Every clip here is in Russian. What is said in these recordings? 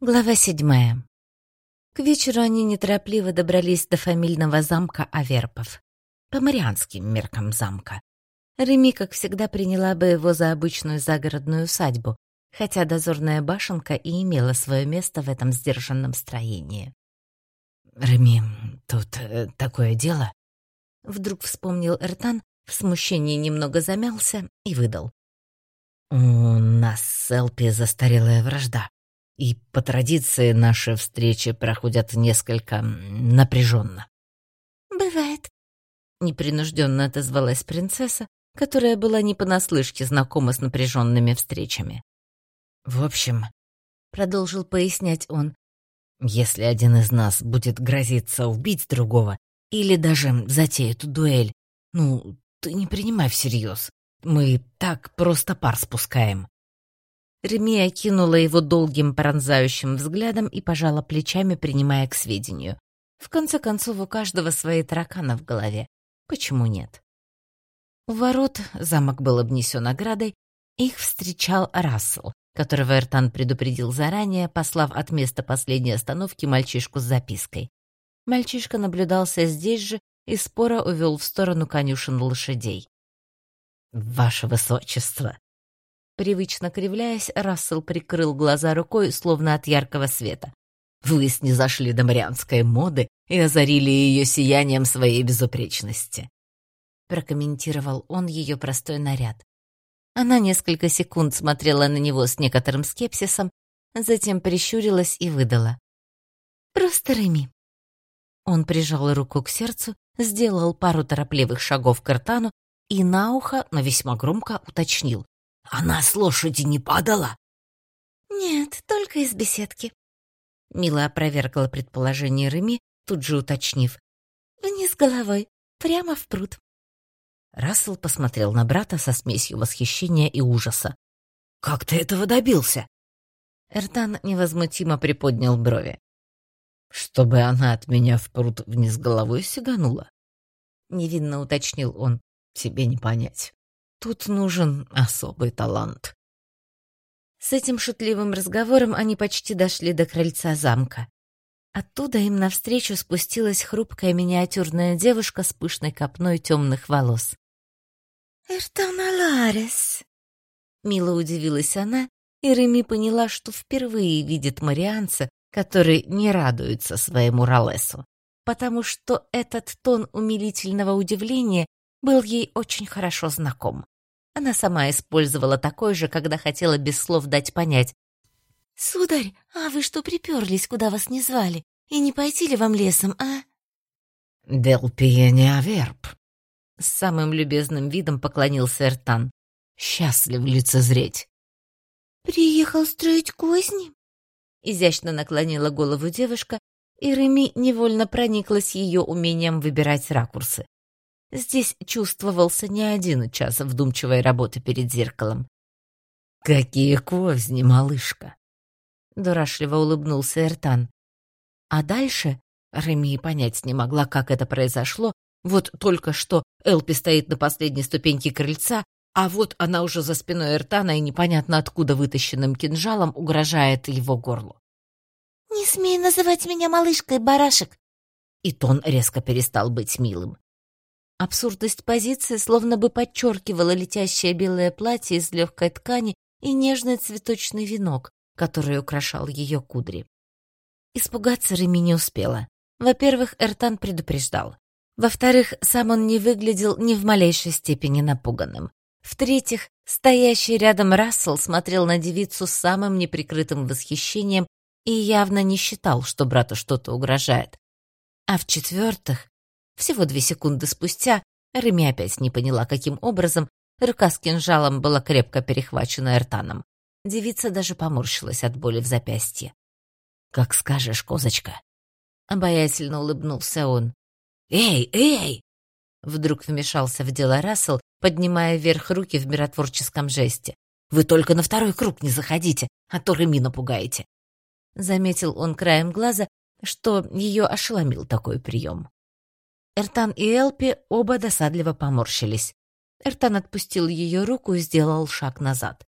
Глава седьмая. К вечеру они неторопливо добрались до фамильного замка Аверпов. По марианским меркам замка. Реми, как всегда, приняла бы его за обычную загородную усадьбу, хотя дозорная башенка и имела свое место в этом сдержанном строении. «Реми, тут э, такое дело?» Вдруг вспомнил Эртан, в смущении немного замялся и выдал. «У нас с Элпи застарелая вражда и по традиции наши встречи проходят несколько напряженно. «Бывает», — непринужденно отозвалась принцесса, которая была не понаслышке знакома с напряженными встречами. «В общем», — продолжил пояснять он, «если один из нас будет грозиться убить другого или даже затеет дуэль, ну, ты не принимай всерьез. Мы так просто пар спускаем. Реми окинула его долгим пронзающим взглядом и пожала плечами, принимая к сведению. В конце концов, у каждого свои тараканы в голове. Почему нет? У ворот замок был обнесен оградой, их встречал Рассел, которого Эртан предупредил заранее, послав от места последней остановки мальчишку с запиской. Мальчишка наблюдался здесь же и споро увел в сторону конюшен лошадей. «Ваше высочество!» Привычно кривляясь, Рассел прикрыл глаза рукой, словно от яркого света. «Вы снизошли до марианской моды и озарили ее сиянием своей безупречности», — прокомментировал он ее простой наряд. Она несколько секунд смотрела на него с некоторым скепсисом, затем прищурилась и выдала. «Просто Реми». Он прижал руку к сердцу, сделал пару торопливых шагов к Артану и на ухо, но весьма громко уточнил. Она с лошади не падала? Нет, только из беседки. Мила опровергла предположение Реми, тут же уточнив. Вниз головой, прямо в пруд. Рассел посмотрел на брата со смесью восхищения и ужаса. «Как ты этого добился?» Эртан невозмутимо приподнял брови. «Чтобы она от меня в пруд вниз головой сиганула?» Невинно уточнил он. «Тебе не понять. Тут нужен особый талант. С этим шутливым разговором они почти дошли до крыльца замка. Оттуда им навстречу спустилась хрупкая миниатюрная девушка с пышной копной темных волос. «Эртона Ларес!» Мило удивилась она, и Реми поняла, что впервые видит марианца, который не радуется своему Ролесу, потому что этот тон умилительного удивления был ей очень хорошо знаком. Она сама использовала такой же, когда хотела без слов дать понять. «Сударь, а вы что приперлись, куда вас не звали? И не пойти ли вам лесом, а?» «Дел пиене аверб», — с самым любезным видом поклонился Эртан. «Счастлив лицезреть». «Приехал строить козни?» Изящно наклонила голову девушка, и Реми невольно прониклась ее умением выбирать ракурсы. Здесь чувствовался не один час вдумчивой работы перед зеркалом. «Какие козни, малышка!» Дурашливо улыбнулся Эртан. А дальше Реми понять не могла, как это произошло. Вот только что Элпи стоит на последней ступеньке крыльца, а вот она уже за спиной Эртана и непонятно откуда вытащенным кинжалом угрожает его горлу. «Не смей называть меня малышкой, барашек!» И тон резко перестал быть милым. Абсурдность позиции словно бы подчеркивала летящее белое платье из легкой ткани и нежный цветочный венок, который украшал ее кудри. Испугаться Реми не успела. Во-первых, Эртан предупреждал. Во-вторых, сам он не выглядел ни в малейшей степени напуганным. В-третьих, стоящий рядом Рассел смотрел на девицу с самым неприкрытым восхищением и явно не считал, что брату что-то угрожает. А в-четвертых, всего две секунды спустя Реми опять не поняла, каким образом рука с кинжалом была крепко перехвачена Эртаном. Девица даже поморщилась от боли в запястье. «Как скажешь, козочка!» Обаятельно улыбнулся он. «Эй, эй!» Вдруг вмешался в дело Рассел, поднимая вверх руки в миротворческом жесте. «Вы только на второй круг не заходите, а то Реми напугаете!» Заметил он краем глаза, что ее ошеломил такой прием. Эртан и Элпи оба досадливо поморщились. Эртан отпустил ее руку и сделал шаг назад.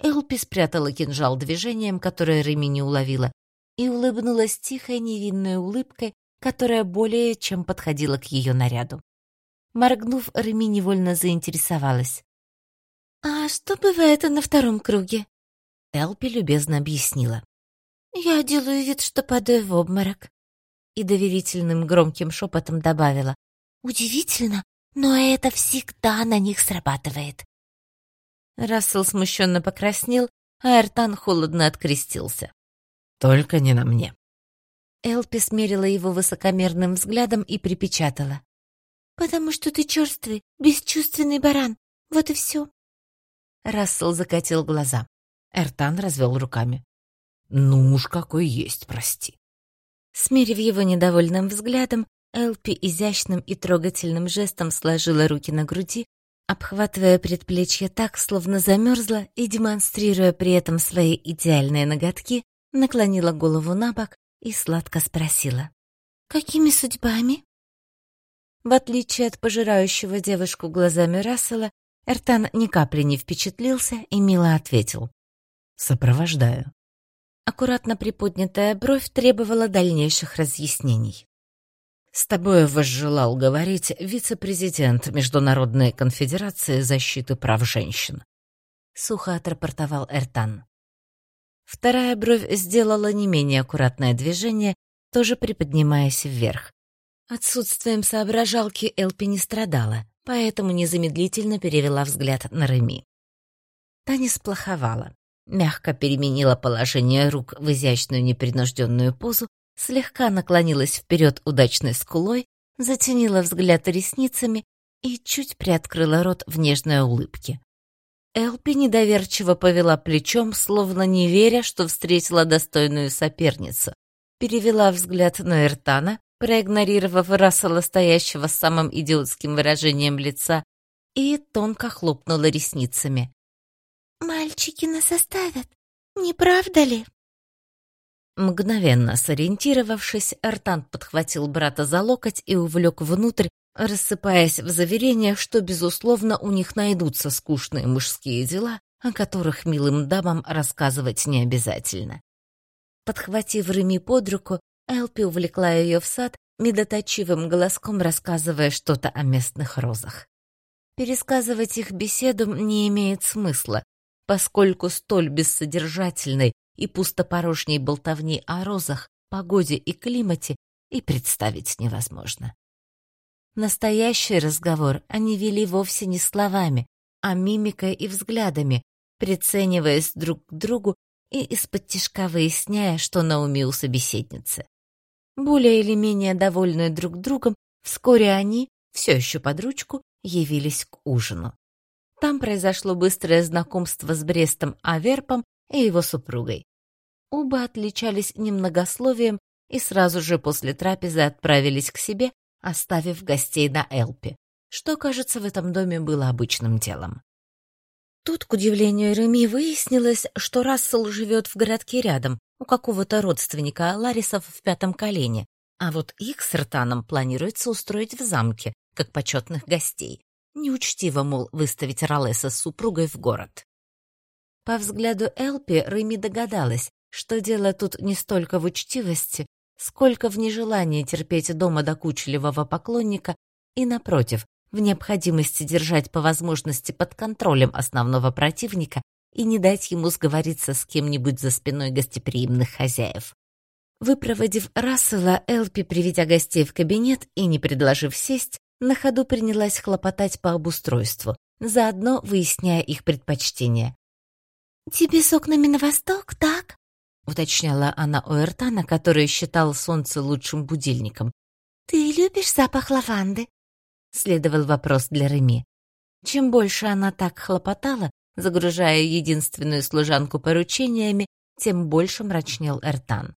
Элпи спрятала кинжал движением, которое Реми не уловила, и улыбнулась тихой невинной улыбкой, которая более чем подходила к ее наряду. Моргнув, Реми невольно заинтересовалась. «А что бывает на втором круге?» Элпи любезно объяснила. «Я делаю вид, что падаю в обморок». И доверительным громким шепотом добавила. «Удивительно, но это всегда на них срабатывает». Рассел смущенно покраснел, а Эртан холодно открестился. «Только не на мне». Элпи смерила его высокомерным взглядом и припечатала. «Потому что ты черствый, бесчувственный баран. Вот и все». Рассел закатил глаза. Эртан развел руками. «Ну уж какой есть, прости». Смерив его недовольным взглядом, Элпи изящным и трогательным жестом сложила руки на груди, обхватывая предплечье так, словно замерзла, и, демонстрируя при этом свои идеальные ноготки, наклонила голову на бок и сладко спросила. «Какими судьбами?» В отличие от пожирающего девушку глазами Рассела, Эртан ни капли не впечатлился и мило ответил. «Сопровождаю». Аккуратно приподнятая бровь требовала дальнейших разъяснений. «С тобой возжелал говорить вице-президент Международной конфедерации защиты прав женщин», — сухо отрапортовал Эртан. Вторая бровь сделала не менее аккуратное движение, тоже приподнимаясь вверх. Отсутствием соображалки Элпи не страдала, поэтому незамедлительно перевела взгляд на Реми. Та не сплоховала мягко переменила положение рук в изящную непринужденную позу, слегка наклонилась вперед удачной скулой, затенила взгляд ресницами и чуть приоткрыла рот в нежной улыбке. Элпи недоверчиво повела плечом, словно не веря, что встретила достойную соперницу. Перевела взгляд на Эртана, проигнорировав Рассела, стоящего с самым идиотским выражением лица, и тонко хлопнула ресницами. «Мальчики нас оставят, не правда ли?» Мгновенно сориентировавшись, Артан подхватил брата за локоть и увлек внутрь, рассыпаясь в заверениях, что, безусловно, у них найдутся скучные мужские дела, о которых милым дамам рассказывать не обязательно. Подхватив Реми под руку, Элпи увлекла ее в сад, медоточивым голоском рассказывая что-то о местных розах. Пересказывать их беседу не имеет смысла, поскольку столь бессодержательной и пустопорожней болтовни о розах, погоде и климате и представить невозможно. Настоящий разговор они вели вовсе не словами, а мимикой и взглядами, прицениваясь друг к другу и из-под тишка выясняя, что на уме у собеседницы. Более или менее довольные друг другом, вскоре они, все еще под ручку, явились к ужину. Там произошло быстрое знакомство с Брестом Аверпом и его супругой. Оба отличались немногословием и сразу же после трапезы отправились к себе, оставив гостей на Элпе, что, кажется, в этом доме было обычным делом. Тут, к удивлению Реми, выяснилось, что Рассел живет в городке рядом, у какого-то родственника Ларисов в пятом колене, а вот их с Ртаном планируется устроить в замке, как почетных гостей. Неучтиво, мол, выставить Ролеса с супругой в город. По взгляду Элпи Рыми догадалась, что дело тут не столько в учтивости, сколько в нежелании терпеть дома докучливого поклонника и, напротив, в необходимости держать по возможности под контролем основного противника и не дать ему сговориться с кем-нибудь за спиной гостеприимных хозяев. Выпроводив Рассела, Элпи, приведя гостей в кабинет и не предложив сесть, на ходу принялась хлопотать по обустройству, заодно выясняя их предпочтения. «Тебе с окнами на восток, так?» — уточняла она у Эртана, который считал солнце лучшим будильником. «Ты любишь запах лаванды?» — следовал вопрос для Реми. Чем больше она так хлопотала, загружая единственную служанку поручениями, тем больше мрачнел Эртан.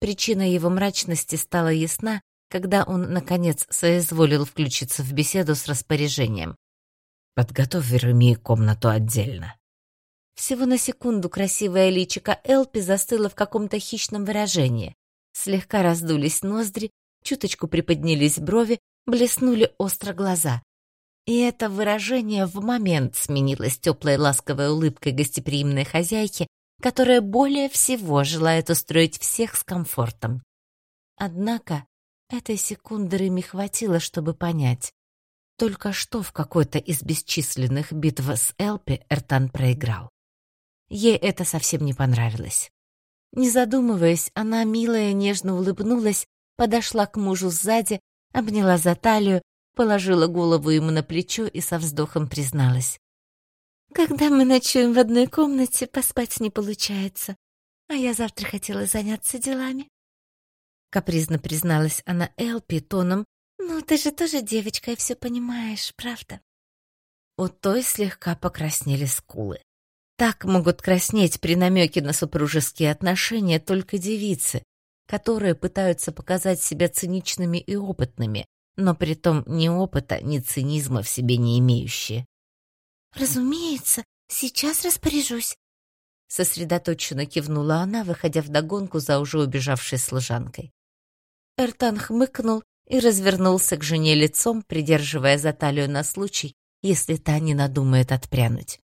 Причина его мрачности стала ясна, когда он, наконец, соизволил включиться в беседу с распоряжением. «Подготовь Веремии комнату отдельно». Всего на секунду красивое личико Элпи застыло в каком-то хищном выражении. Слегка раздулись ноздри, чуточку приподнялись брови, блеснули остро глаза. И это выражение в момент сменилось теплой ласковой улыбкой гостеприимной хозяйки, которая более всего желает устроить всех с комфортом. Однако этой секунды Реми хватило, чтобы понять. Только что в какой-то из бесчисленных битв с Элпи Эртан проиграл. Ей это совсем не понравилось. Не задумываясь, она, милая, нежно улыбнулась, подошла к мужу сзади, обняла за талию, положила голову ему на плечо и со вздохом призналась. «Когда мы ночуем в одной комнате, поспать не получается, а я завтра хотела заняться делами». Капризно призналась она Элпи тоном, «Ну, ты же тоже девочка и все понимаешь, правда?» У той слегка покраснели скулы. Так могут краснеть при намеке на супружеские отношения только девицы, которые пытаются показать себя циничными и опытными, но при том ни опыта, ни цинизма в себе не имеющие. «Разумеется, сейчас распоряжусь», — сосредоточенно кивнула она, выходя вдогонку за уже убежавшей служанкой. Эртан хмыкнул и развернулся к жене лицом, придерживая за талию на случай, если та не надумает отпрянуть.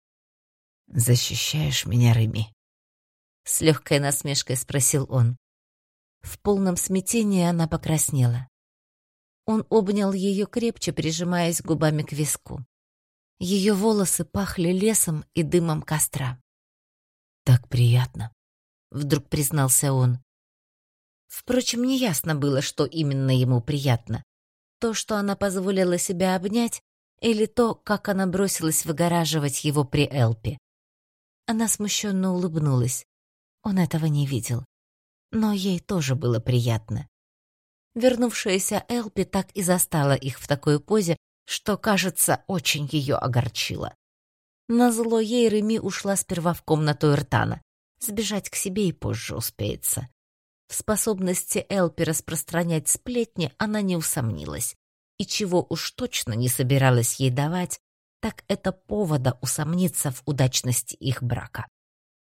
«Защищаешь меня, Реми?» С легкой насмешкой спросил он. В полном смятении она покраснела. Он обнял ее крепче, прижимаясь губами к виску. Ее волосы пахли лесом и дымом костра. «Так приятно», — вдруг признался он. Впрочем, неясно было, что именно ему приятно. То, что она позволила себя обнять, или то, как она бросилась выгораживать его при Элпе. Она смущенно улыбнулась. Он этого не видел. Но ей тоже было приятно. Вернувшаяся Элпи так и застала их в такой позе, что, кажется, очень ее огорчило. Назло ей Реми ушла сперва в комнату Иртана. Сбежать к себе и позже успеется. В способности Элпи распространять сплетни она не усомнилась. И чего уж точно не собиралась ей давать, так это повода усомниться в удачности их брака.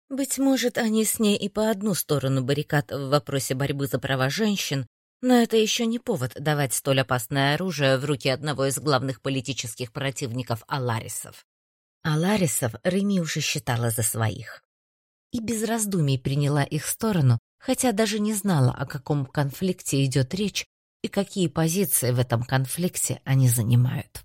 Быть может, они с ней и по одну сторону баррикад в вопросе борьбы за права женщин, но это еще не повод давать столь опасное оружие в руки одного из главных политических противников Аларисов. Аларисов Реми уже считала за своих. И без раздумий приняла их сторону, хотя даже не знала, о каком конфликте идет речь и какие позиции в этом конфликте они занимают.